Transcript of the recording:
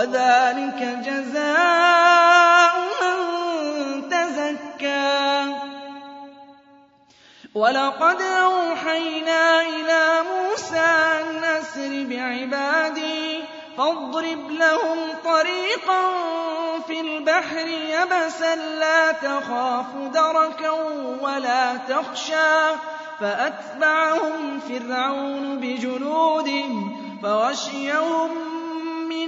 وَذَلِكَ جَزَاءُ مَن تَزَكَّىٰ. وَلَقَدْ أَوْحَيْنَا إِلَىٰ مُوسَىٰ أَنْ أَسْرِ بِعِبَادِي فَاضْرِبْ لَهُمْ طَرِيقًا فِي الْبَحْرِ يَبَسًا لَّا تَخَافُ دَرَكًا وَلَا تَخْشَىٰ. فَأَتْبَعَهُمْ فِرْعَوْنُ بِجُنُودِهِ فَغَشِيَهُم